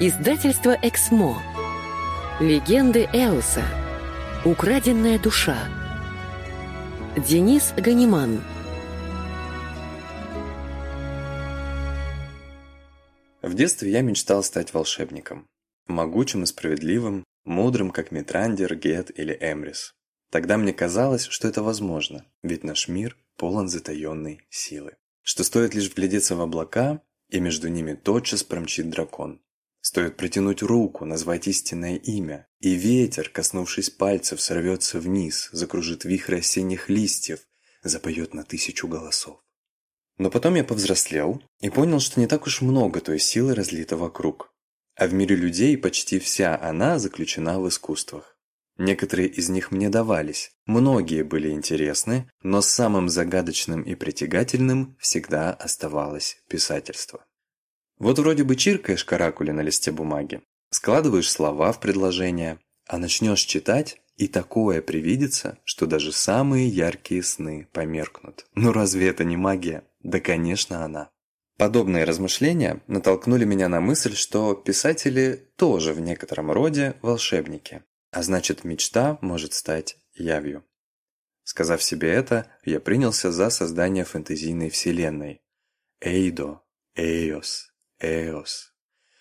Издательство «Эксмо». Легенды Эоса. Украденная душа. Денис Ганиман. В детстве я мечтал стать волшебником. Могучим и справедливым, мудрым, как Митрандер, Гет или Эмрис. Тогда мне казалось, что это возможно, ведь наш мир полон затаенной силы. Что стоит лишь вглядеться в облака, и между ними тотчас промчит дракон. Стоит протянуть руку, назвать истинное имя, и ветер, коснувшись пальцев, сорвется вниз, закружит вихрь осенних листьев, запоет на тысячу голосов. Но потом я повзрослел и понял, что не так уж много той силы разлито вокруг. А в мире людей почти вся она заключена в искусствах. Некоторые из них мне давались, многие были интересны, но самым загадочным и притягательным всегда оставалось писательство. Вот вроде бы чиркаешь каракули на листе бумаги, складываешь слова в предложения, а начнешь читать, и такое привидится, что даже самые яркие сны померкнут. Ну разве это не магия? Да, конечно, она. Подобные размышления натолкнули меня на мысль, что писатели тоже в некотором роде волшебники. А значит, мечта может стать явью. Сказав себе это, я принялся за создание фэнтезийной вселенной. Эйдо, Эйос, Эос.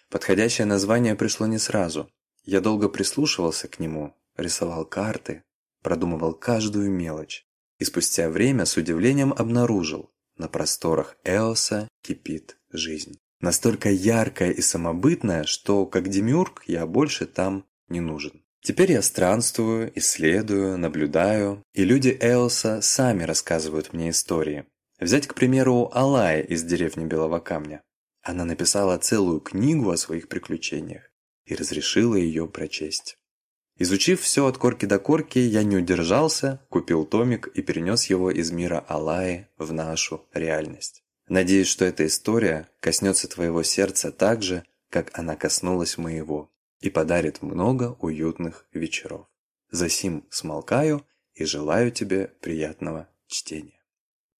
Подходящее название пришло не сразу. Я долго прислушивался к нему, рисовал карты, продумывал каждую мелочь. И спустя время с удивлением обнаружил, на просторах Эоса кипит жизнь. Настолько яркая и самобытная, что как демиург я больше там не нужен. Теперь я странствую, исследую, наблюдаю, и люди Эоса сами рассказывают мне истории. Взять, к примеру, Алая из деревни Белого Камня. Она написала целую книгу о своих приключениях и разрешила ее прочесть. Изучив все от корки до корки, я не удержался, купил томик и перенес его из мира Алаи в нашу реальность. Надеюсь, что эта история коснется твоего сердца так же, как она коснулась моего и подарит много уютных вечеров. Засим смолкаю и желаю тебе приятного чтения.